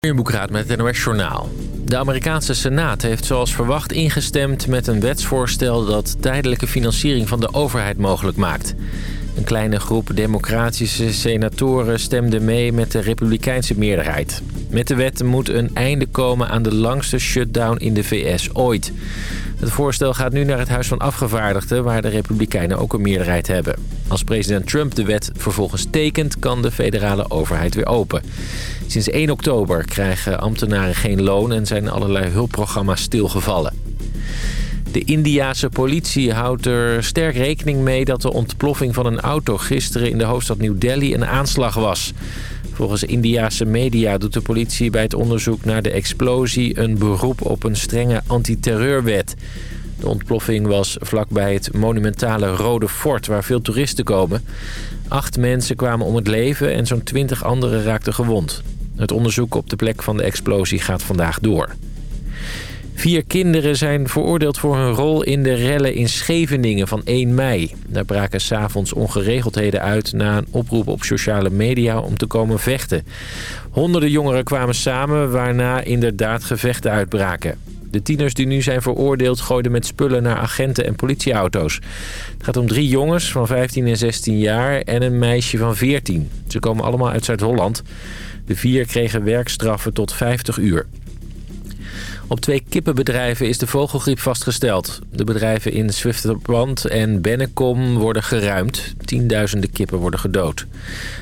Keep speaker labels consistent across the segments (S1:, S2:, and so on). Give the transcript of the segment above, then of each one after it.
S1: Boekraad met het NOS Journaal. De Amerikaanse Senaat heeft zoals verwacht ingestemd met een wetsvoorstel... dat tijdelijke financiering van de overheid mogelijk maakt. Een kleine groep democratische senatoren stemde mee met de republikeinse meerderheid. Met de wet moet een einde komen aan de langste shutdown in de VS ooit. Het voorstel gaat nu naar het Huis van Afgevaardigden... waar de Republikeinen ook een meerderheid hebben. Als president Trump de wet vervolgens tekent... kan de federale overheid weer open. Sinds 1 oktober krijgen ambtenaren geen loon... en zijn allerlei hulpprogramma's stilgevallen. De Indiase politie houdt er sterk rekening mee dat de ontploffing van een auto gisteren in de hoofdstad New Delhi een aanslag was. Volgens Indiase media doet de politie bij het onderzoek naar de explosie een beroep op een strenge antiterreurwet. De ontploffing was vlakbij het monumentale Rode Fort waar veel toeristen komen. Acht mensen kwamen om het leven en zo'n twintig anderen raakten gewond. Het onderzoek op de plek van de explosie gaat vandaag door. Vier kinderen zijn veroordeeld voor hun rol in de rellen in Scheveningen van 1 mei. Daar braken s'avonds ongeregeldheden uit na een oproep op sociale media om te komen vechten. Honderden jongeren kwamen samen waarna inderdaad gevechten uitbraken. De tieners die nu zijn veroordeeld gooiden met spullen naar agenten en politieauto's. Het gaat om drie jongens van 15 en 16 jaar en een meisje van 14. Ze komen allemaal uit Zuid-Holland. De vier kregen werkstraffen tot 50 uur. Op twee kippenbedrijven is de vogelgriep vastgesteld. De bedrijven in Zwifterband en Bennekom worden geruimd. Tienduizenden kippen worden gedood.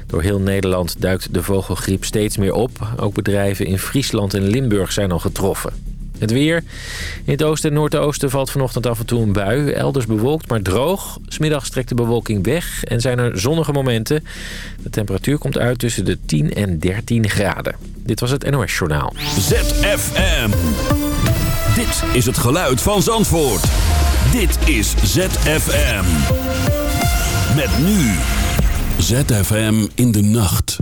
S1: Door heel Nederland duikt de vogelgriep steeds meer op. Ook bedrijven in Friesland en Limburg zijn al getroffen. Het weer. In het oosten en noordoosten valt vanochtend af en toe een bui. Elders bewolkt, maar droog. Smiddags trekt de bewolking weg en zijn er zonnige momenten. De temperatuur komt uit tussen de 10 en 13 graden. Dit was het NOS Journaal.
S2: ZFM. Dit is het geluid van Zandvoort. Dit is ZFM. Met nu. ZFM in de nacht.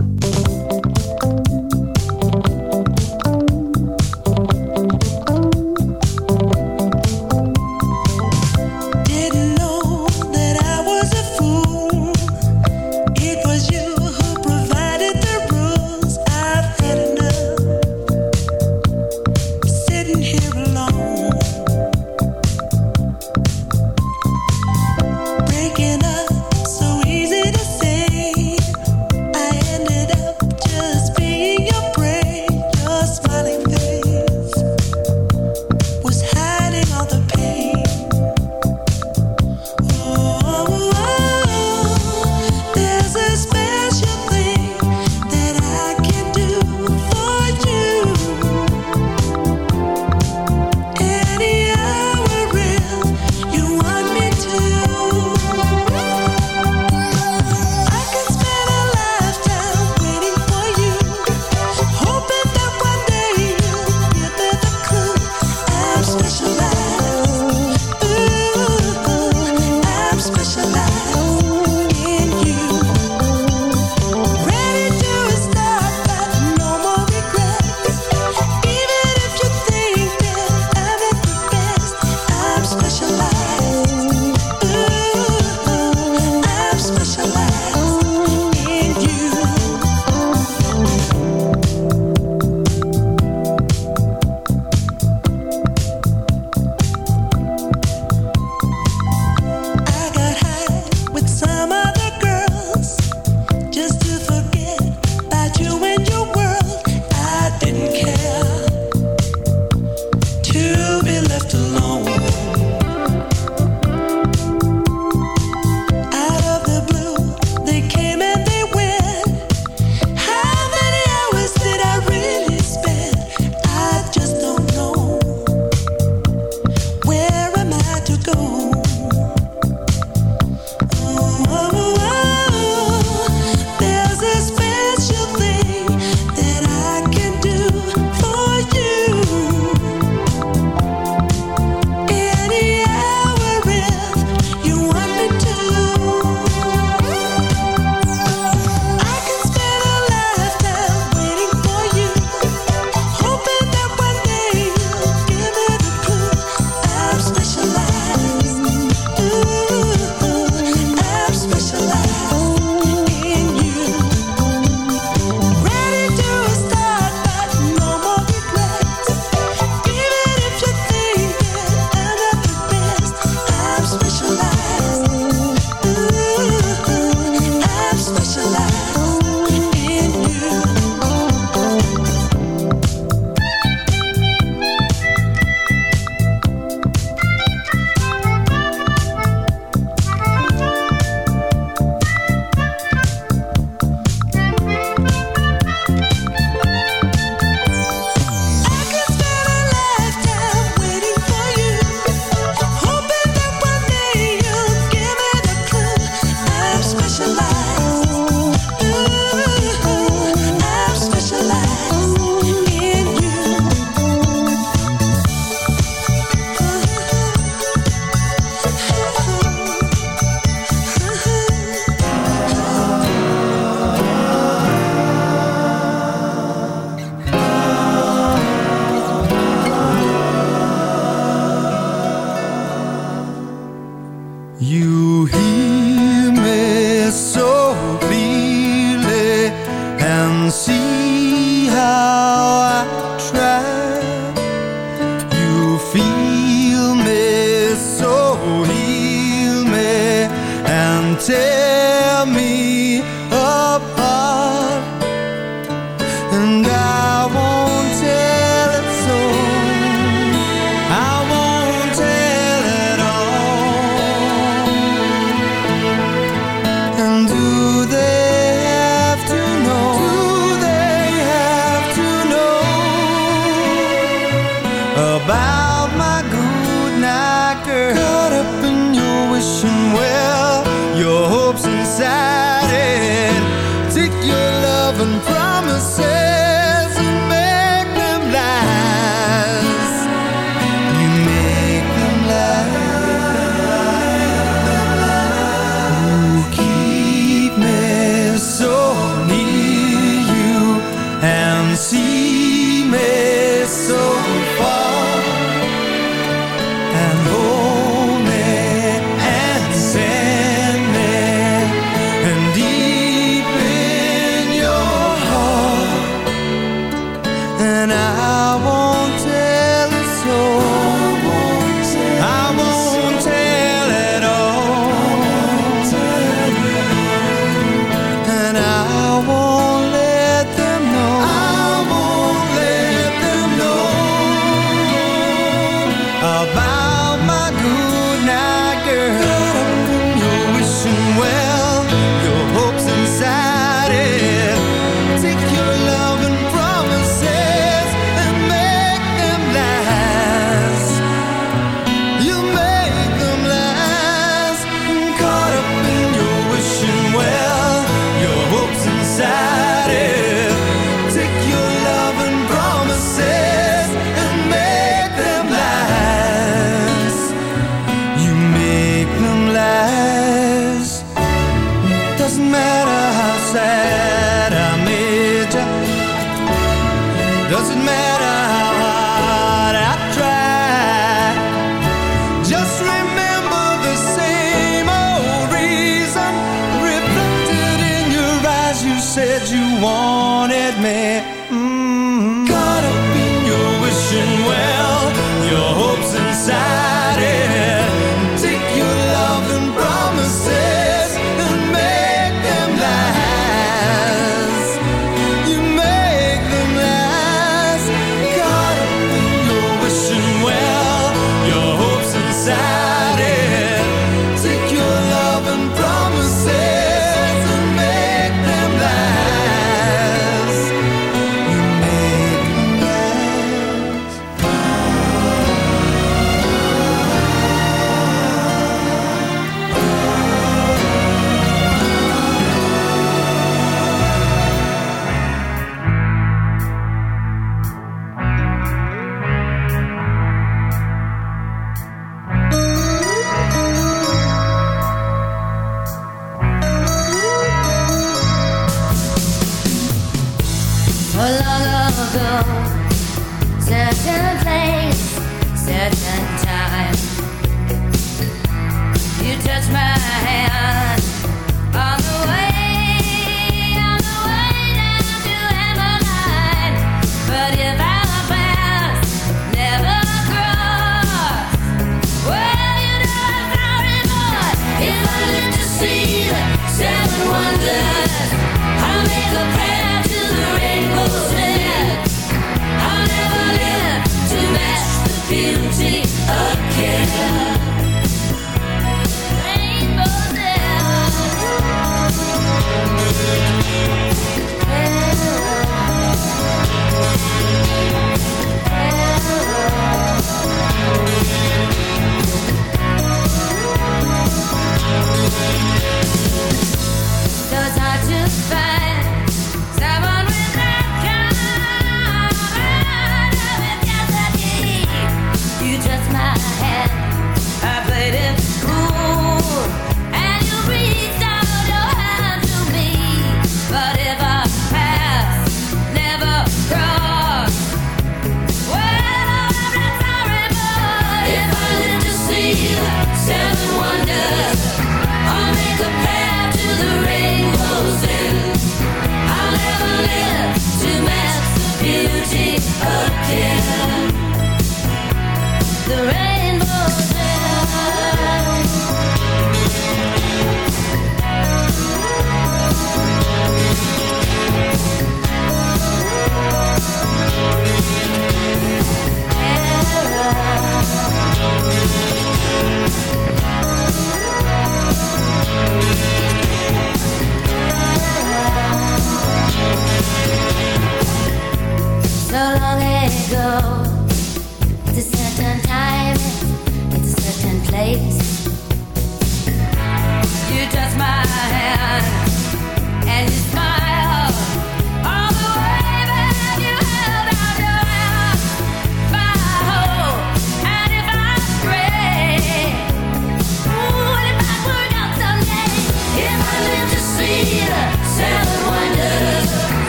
S3: now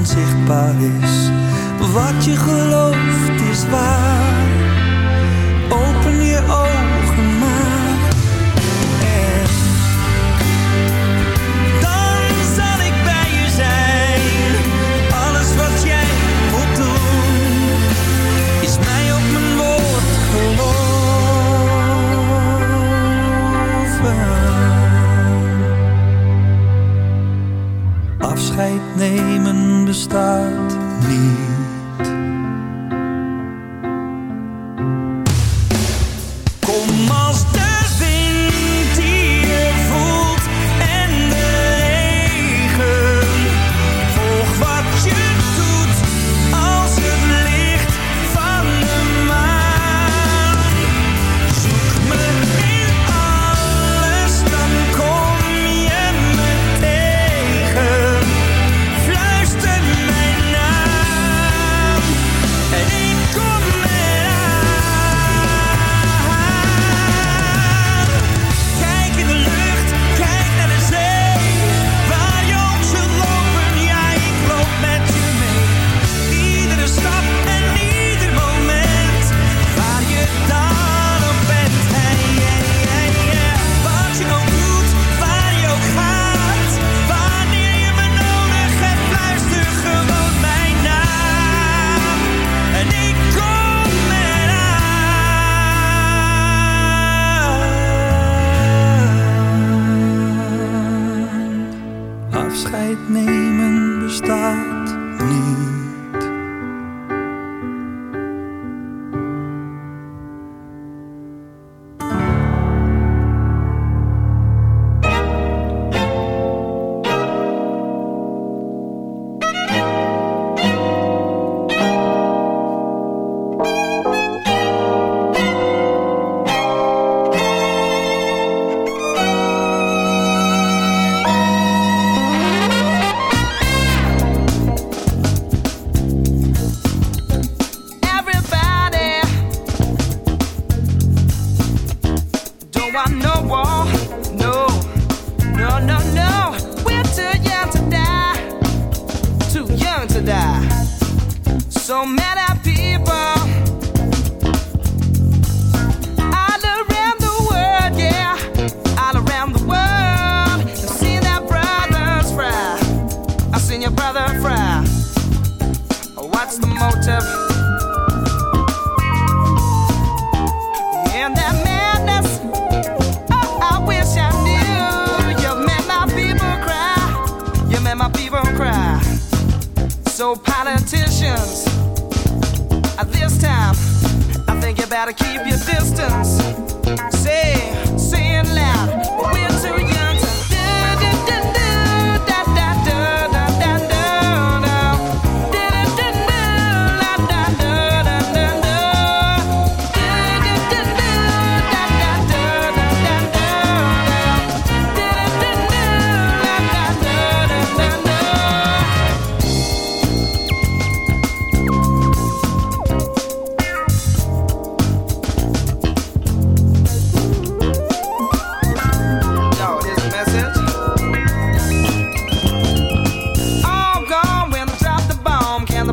S2: het geluid van Zandvoort. Dit is ZFM.
S4: So politicians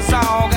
S5: song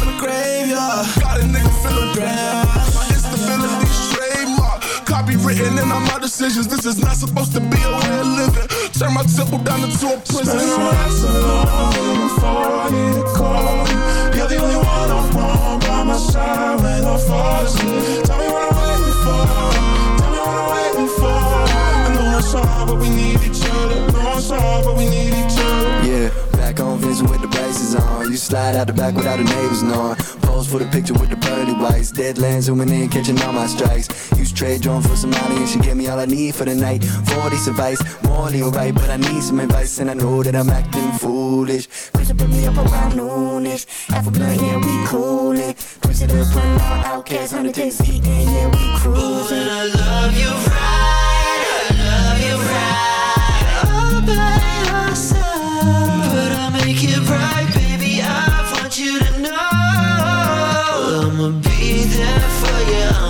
S5: for the graveyard. Got a nigga feeling grand. My instability trademark. Copywritten in
S6: all my decisions. This is not supposed to be a way of living.
S7: Turn
S8: my temple down into a prison. Spend my life alone, long before I get a call. You're the only one I want by my side when I fall asleep. Tell me what I'm waiting for. Tell me what I'm waiting for. I know it's hard, but we need each other. I know it's hard, but we need each other. Yeah back on Vince with the braces on. You slide out the back without the neighbors knowing. Pose for the picture with the pearly whites. Deadlands zooming in, catching all my strikes. Use trade drone for some money and she gave me all I need for the
S2: night. 40 advice,
S3: morally alright,
S9: but I need some advice and I know that I'm acting foolish. Push put me up around noonish. Alpha blood, yeah, we coolin'. Push it up, run on outcasts, 100 days eating, yeah, we cruising. Ooh, and I love you right, I love you right. All by yourself. I'ma be there for you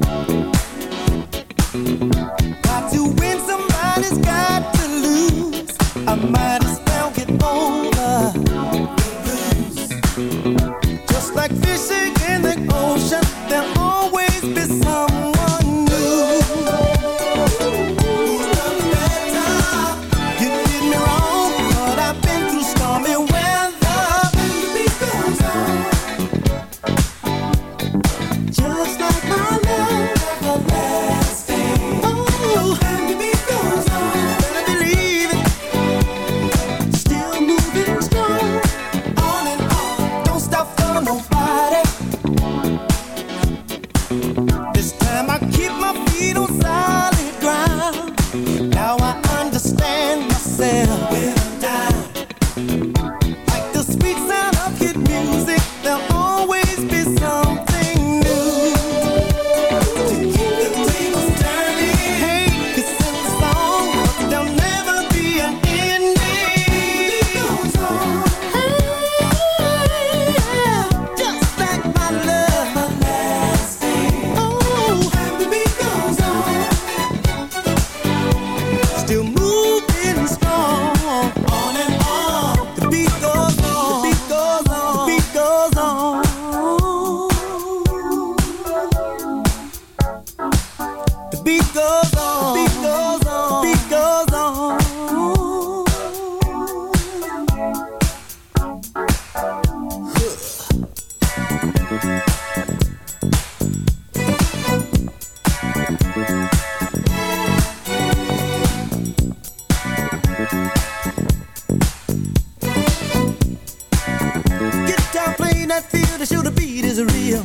S9: Bye. It is is real.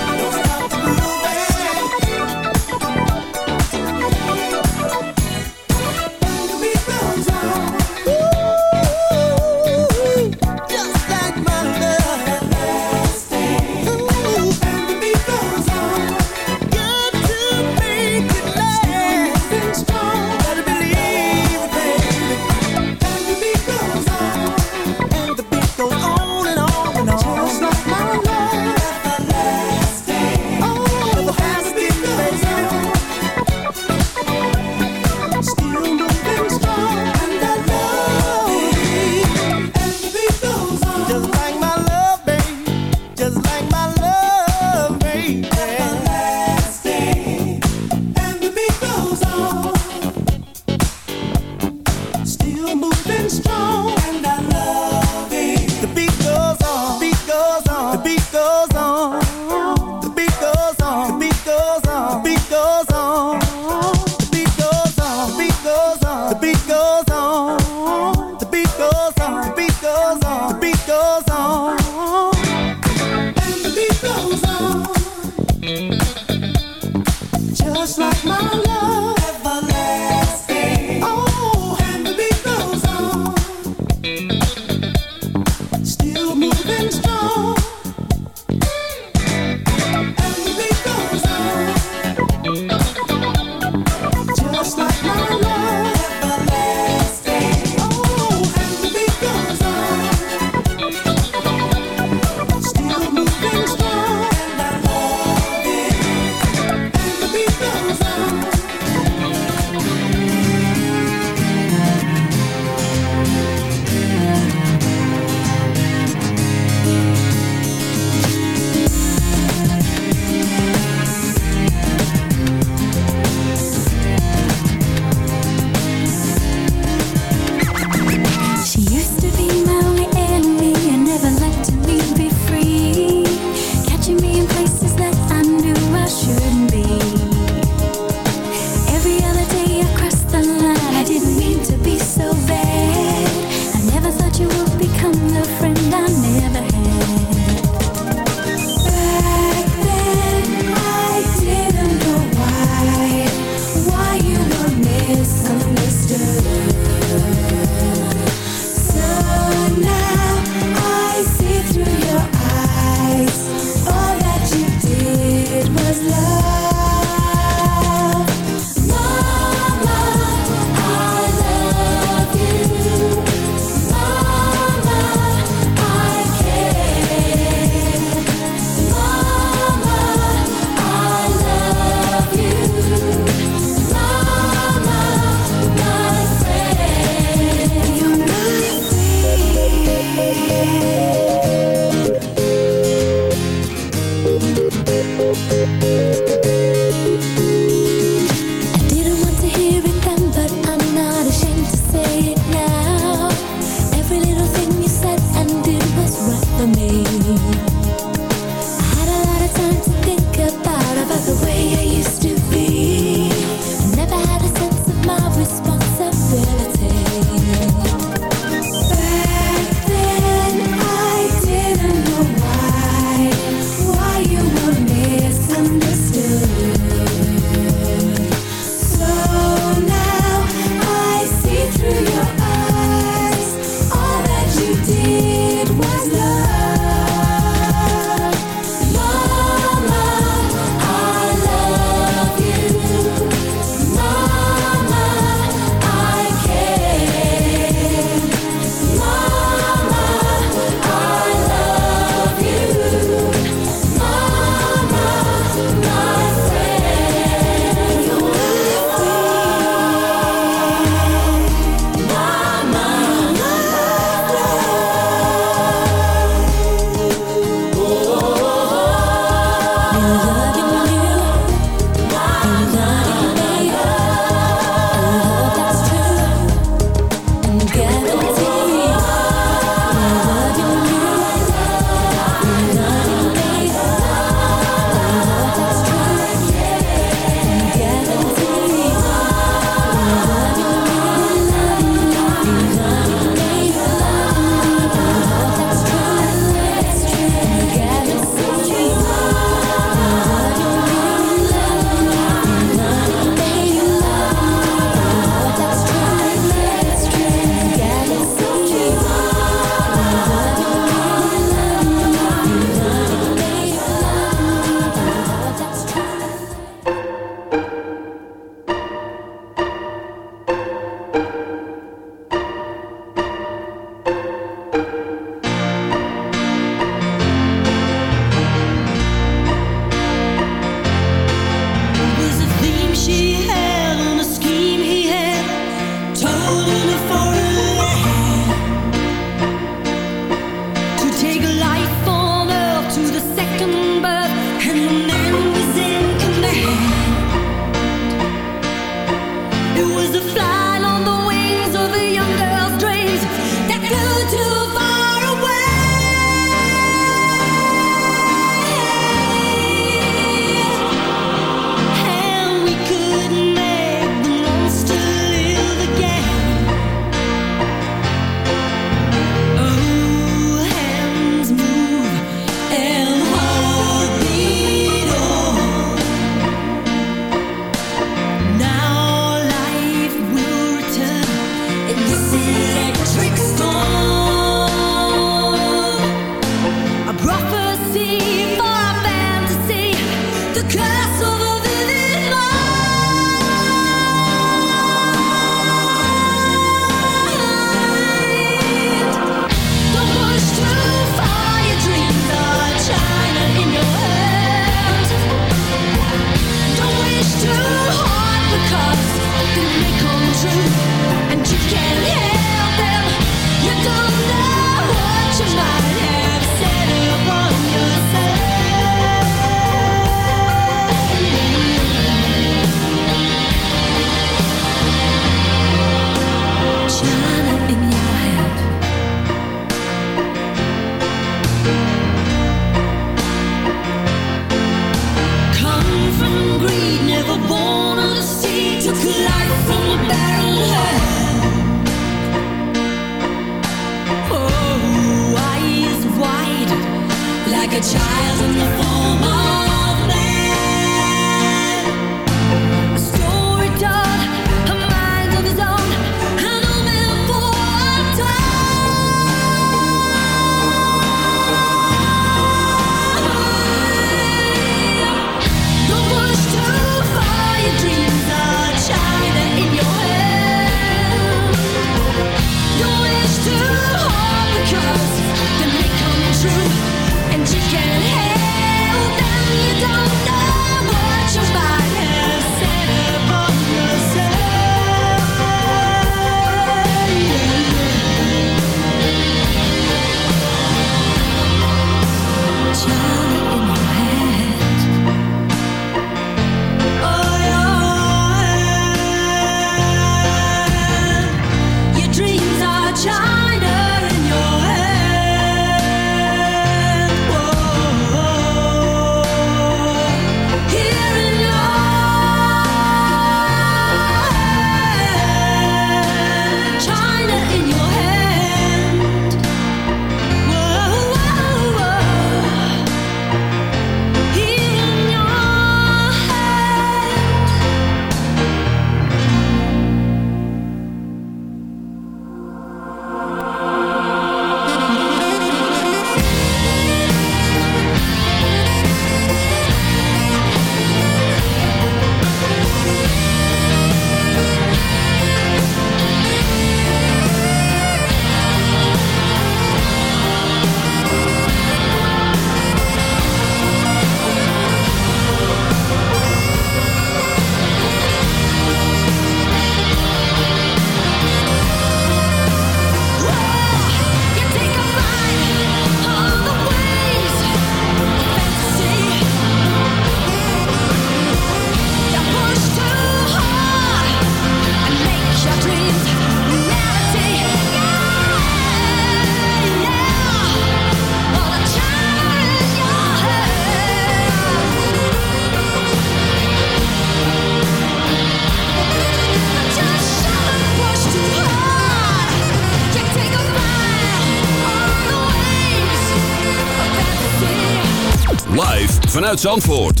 S10: Vanuit Zandvoort.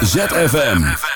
S10: ZFM.